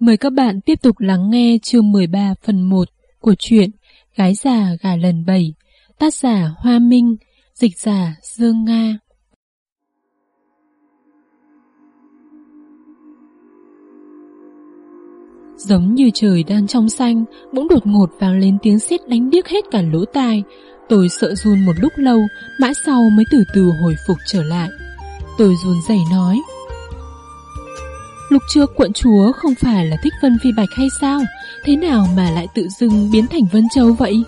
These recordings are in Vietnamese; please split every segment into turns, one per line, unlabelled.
Mời các bạn tiếp tục lắng nghe chương 13 phần 1 của truyện Gái già gà lần 7, tác giả Hoa Minh, dịch giả Dương Nga. Giống như trời đang trong xanh, bỗng đột ngột vang lên tiếng sét đánh điếc hết cả lỗ tai. Tôi sợ run một lúc lâu, mãi sau mới từ từ hồi phục trở lại. Tôi run rẩy nói. Lúc trước quận chúa không phải là thích Vân Phi Bạch hay sao? Thế nào mà lại tự dưng biến thành Vân Châu vậy?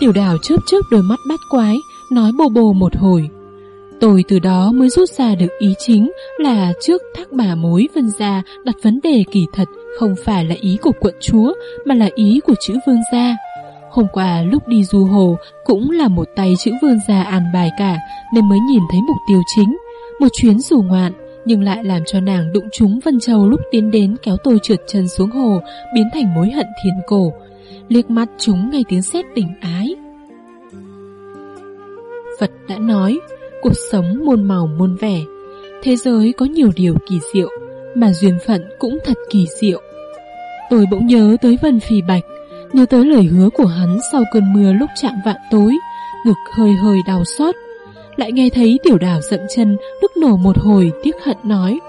Tiểu đào chớp chớp đôi mắt bát quái, nói bồ bồ một hồi. Tôi từ đó mới rút ra được ý chính là trước thác bà mối Vân Gia đặt vấn đề kỳ thật không phải là ý của quận chúa mà là ý của chữ vương gia. Hôm qua lúc đi du hồ cũng là một tay chữ vương gia an bài cả nên mới nhìn thấy mục tiêu chính. Một chuyến dù ngoạn nhưng lại làm cho nàng đụng trúng Vân Châu lúc tiến đến kéo tôi trượt chân xuống hồ, biến thành mối hận thiên cổ. Liếc mắt chúng ngay tiếng sét tình ái. Phật đã nói, cuộc sống muôn màu muôn vẻ, thế giới có nhiều điều kỳ diệu, mà duyên phận cũng thật kỳ diệu. Tôi bỗng nhớ tới Vân phì Bạch, nhớ tới lời hứa của hắn sau cơn mưa lúc chạm vạn tối, ngực hơi hơi đau xót, lại nghe thấy tiểu đào dậm chân, đức nổ một hồi tiếc hận nói.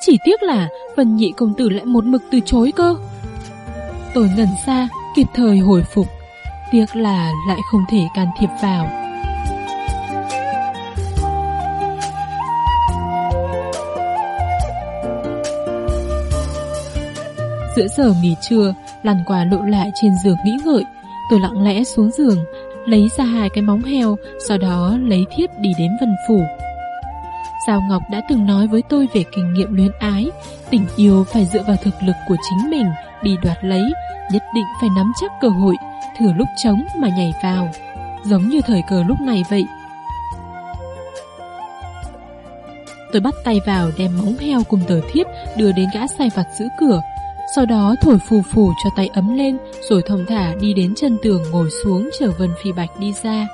Chỉ tiếc là phần nhị công tử lại một mực từ chối cơ. Tôi ngẩn xa, kịp thời hồi phục, tiếc là lại không thể can thiệp vào. Giữa giờ nghỉ trưa, lăn qua lộ lại trên giường nghĩ ngợi, tôi lặng lẽ xuống giường, lấy ra hai cái móng heo, sau đó lấy thiếp đi đến Vân Phủ. Giao Ngọc đã từng nói với tôi về kinh nghiệm luyến ái, tình yêu phải dựa vào thực lực của chính mình, đi đoạt lấy, nhất định phải nắm chắc cơ hội, thử lúc trống mà nhảy vào, giống như thời cờ lúc này vậy. Tôi bắt tay vào đem móng heo cùng tờ thiếp đưa đến gã sai vặt giữ cửa, sau đó thổi phù phù cho tay ấm lên, Rồi thông thả đi đến chân tường ngồi xuống Chờ Vân Phi Bạch đi ra.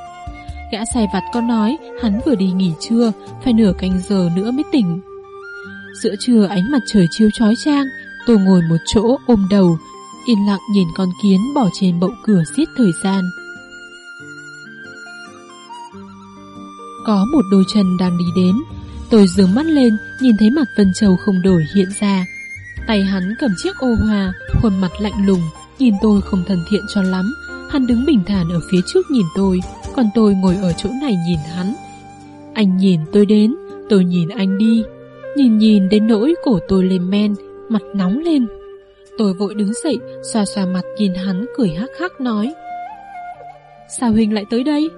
Gã sai vặt con nói, Hắn vừa đi nghỉ trưa, Phải nửa canh giờ nữa mới tỉnh. Giữa trưa ánh mặt trời chiếu chói chang, Tôi ngồi một chỗ ôm đầu, Yên lặng nhìn con kiến bỏ trên bậu cửa giết thời gian. Có một đôi chân đang đi đến, Tôi dướng mắt lên, Nhìn thấy mặt Vân Châu không đổi hiện ra. Tay hắn cầm chiếc ô hoa, khuôn mặt lạnh lùng, nhìn tôi không thân thiện cho lắm. Hắn đứng bình thản ở phía trước nhìn tôi, còn tôi ngồi ở chỗ này nhìn hắn. Anh nhìn tôi đến, tôi nhìn anh đi. Nhìn nhìn đến nỗi cổ tôi lên men, mặt nóng lên. Tôi vội đứng dậy, xoa xoa mặt nhìn hắn cười hắc hắc nói. Sao Huynh lại tới đây?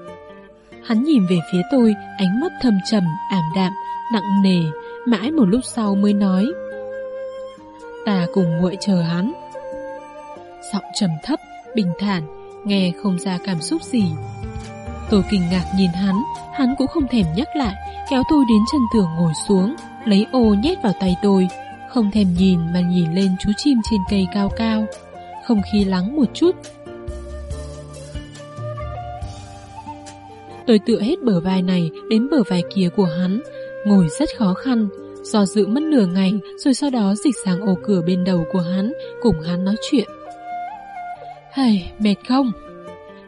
Hắn nhìn về phía tôi, ánh mắt thâm trầm, ảm đạm, nặng nề, mãi một lúc sau mới nói ta cùng nguội chờ hắn. Giọng trầm thấp, bình thản, nghe không ra cảm xúc gì. Tôi kinh ngạc nhìn hắn, hắn cũng không thèm nhắc lại, kéo tôi đến chân tường ngồi xuống, lấy ô nhét vào tay tôi, không thèm nhìn mà nhìn lên chú chim trên cây cao cao. Không khí lắng một chút. Tôi tựa hết bờ vai này đến bờ vai kia của hắn, ngồi rất khó khăn, Do dự mất nửa ngày Rồi sau đó dịch sang ổ cửa bên đầu của hắn Cùng hắn nói chuyện. Hầy, mệt không?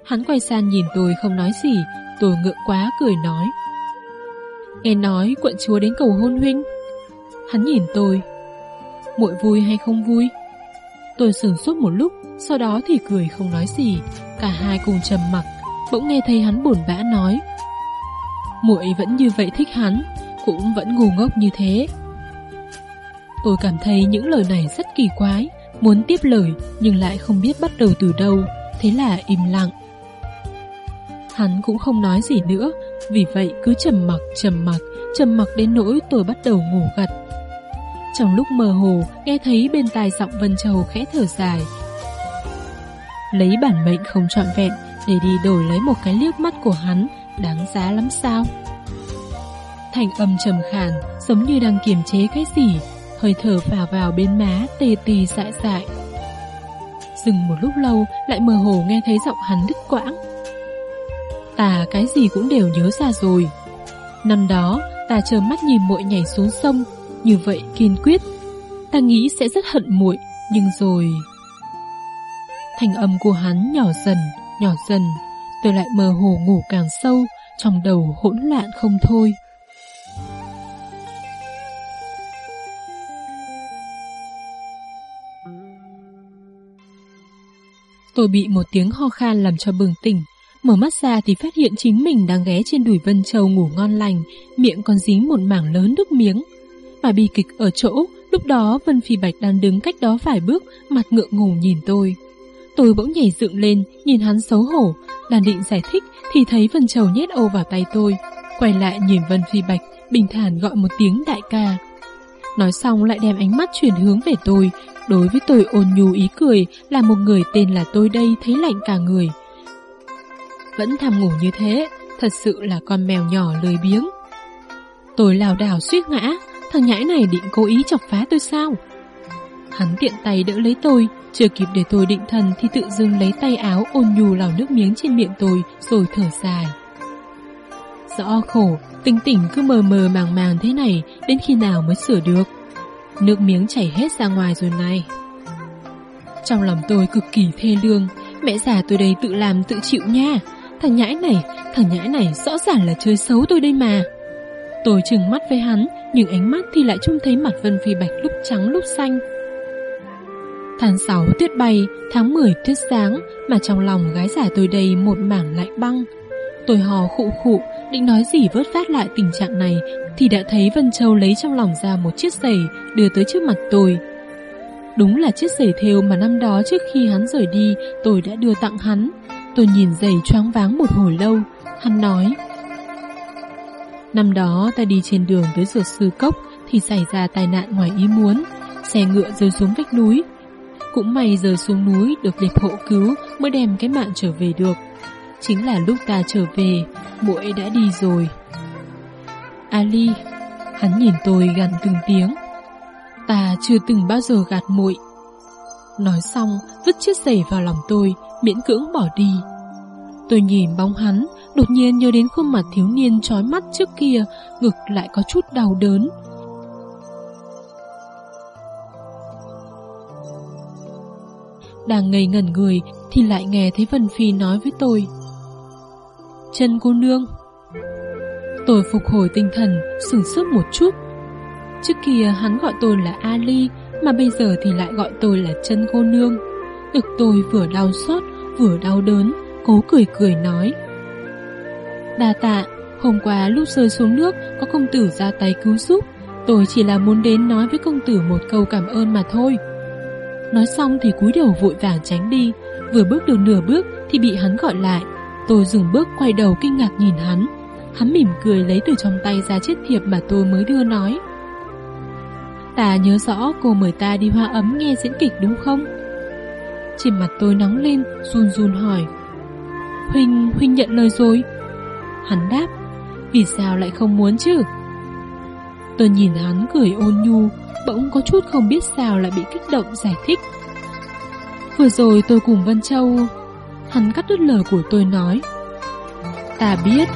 Hắn quay sang nhìn tôi không nói gì Tôi ngượng quá cười nói. Nghe nói quận chúa đến cầu hôn huynh. Hắn nhìn tôi. Muội vui hay không vui? Tôi sửng sốt một lúc Sau đó thì cười không nói gì. Cả hai cùng trầm mặc Bỗng nghe thấy hắn buồn bã nói. Muội vẫn như vậy thích hắn cũng vẫn ngu ngốc như thế. Tôi cảm thấy những lời này rất kỳ quái, muốn tiếp lời nhưng lại không biết bắt đầu từ đâu, thế là im lặng. Hắn cũng không nói gì nữa, vì vậy cứ trầm mặc trầm mặc, trầm mặc đến nỗi tôi bắt đầu ngủ gật. Trong lúc mơ hồ, nghe thấy bên tai giọng Vân Châu khẽ thở dài. Lấy bản mệnh không trọn vẹn để đi đổi lấy một cái liếc mắt của hắn, đáng giá lắm sao? Thành âm trầm khàn, giống như đang kiềm chế cái gì, hơi thở vào vào bên má, tê tê dại dại. Dừng một lúc lâu, lại mơ hồ nghe thấy giọng hắn đứt quãng. Ta cái gì cũng đều nhớ ra rồi. Năm đó, ta chờ mắt nhìn muội nhảy xuống sông, như vậy kiên quyết, ta nghĩ sẽ rất hận muội, nhưng rồi... Thành âm của hắn nhỏ dần, nhỏ dần, tôi lại mơ hồ ngủ càng sâu, trong đầu hỗn loạn không thôi. Tôi bị một tiếng ho khan làm cho bừng tỉnh, mở mắt ra thì phát hiện chính mình đang ghé trên đùi Vân Châu ngủ ngon lành, miệng còn dính một mảng lớn nước miếng. Mà bi kịch ở chỗ, lúc đó Vân Phi Bạch đang đứng cách đó vài bước, mặt ngượng ngùng nhìn tôi. Tôi bỗng nhảy dựng lên, nhìn hắn xấu hổ, đang định giải thích thì thấy Vân Châu nhét ô vào tay tôi. Quay lại nhìn Vân Phi Bạch, bình thản gọi một tiếng đại ca. Nói xong lại đem ánh mắt chuyển hướng về tôi, đối với tôi ôn nhu ý cười là một người tên là tôi đây thấy lạnh cả người. Vẫn thầm ngủ như thế, thật sự là con mèo nhỏ lười biếng. Tôi lào đảo suýt ngã, thằng nhãi này định cố ý chọc phá tôi sao? Hắn tiện tay đỡ lấy tôi, chưa kịp để tôi định thần thì tự dưng lấy tay áo ôn nhu lào nước miếng trên miệng tôi rồi thở dài. Rõ khổ, tình tỉnh cứ mờ mờ màng màng thế này đến khi nào mới sửa được. Nước miếng chảy hết ra ngoài rồi này. Trong lòng tôi cực kỳ thê lương, mẹ già tôi đây tự làm tự chịu nha. Thằng nhãi này, thằng nhãi này rõ ràng là chơi xấu tôi đây mà. Tôi trừng mắt với hắn, nhưng ánh mắt thì lại trông thấy mặt Vân Phi Bạch lúc trắng lúc xanh. Tháng 6 tuyết bay, tháng 10 tuyết sáng, mà trong lòng gái giả tôi đây một mảng lạnh băng. Tôi hò khụ khụ, định nói gì vớt phát lại tình trạng này, thì đã thấy Vân Châu lấy trong lòng ra một chiếc giày, đưa tới trước mặt tôi. Đúng là chiếc giày thêu mà năm đó trước khi hắn rời đi, tôi đã đưa tặng hắn. Tôi nhìn giày choáng váng một hồi lâu, hắn nói. Năm đó ta đi trên đường tới dược sư cốc thì xảy ra tai nạn ngoài ý muốn, xe ngựa rơi xuống vách núi, cũng may rơi xuống núi được liệp hộ cứu mới đem cái mạng trở về được. Chính là lúc ta trở về, muội đã đi rồi. Ali, hắn nhìn tôi gần từng tiếng. Ta chưa từng bao giờ gạt muội. Nói xong, vứt chiếc giày vào lòng tôi, miễn cưỡng bỏ đi. Tôi nhìn bóng hắn, đột nhiên nhớ đến khuôn mặt thiếu niên trói mắt trước kia, ngực lại có chút đau đớn, Đang ngây ngẩn người thì lại nghe thấy Vân Phi nói với tôi. Chân cô nương. Tôi phục hồi tinh thần, sửng sốt một chút. Trước kia hắn gọi tôi là Ali, mà bây giờ thì lại gọi tôi là chân cô nương. được tôi vừa đau xót, vừa đau đớn, cố cười cười nói. Đà tạ, hôm qua lúc rơi xuống nước có công tử ra tay cứu giúp. Tôi chỉ là muốn đến nói với công tử một câu cảm ơn mà thôi. Nói xong thì cúi đầu vội vàng tránh đi Vừa bước được nửa bước thì bị hắn gọi lại Tôi dừng bước quay đầu kinh ngạc nhìn hắn Hắn mỉm cười lấy từ trong tay ra chiếc thiệp mà tôi mới đưa nói Ta nhớ rõ cô mời ta đi hoa ấm nghe diễn kịch đúng không? Trên mặt tôi nóng lên, run run hỏi Huynh, Huynh nhận lời rồi Hắn đáp Vì sao lại không muốn chứ? Tôi nhìn hắn cười ôn nhu bỗng có chút không biết sao lại bị kích động giải thích. Vừa rồi tôi cùng Vân Châu, hắn cắt đứt lời của tôi nói. Ta biết.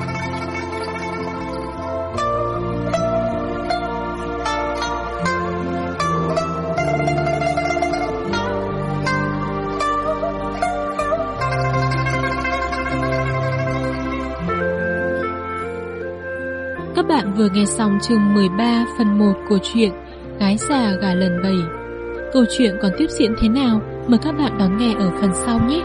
Các bạn vừa nghe xong chương 13 phần 1 của truyện Gái già gà lần bầy Câu chuyện còn tiếp diễn thế nào Mời các bạn đón nghe ở phần sau nhé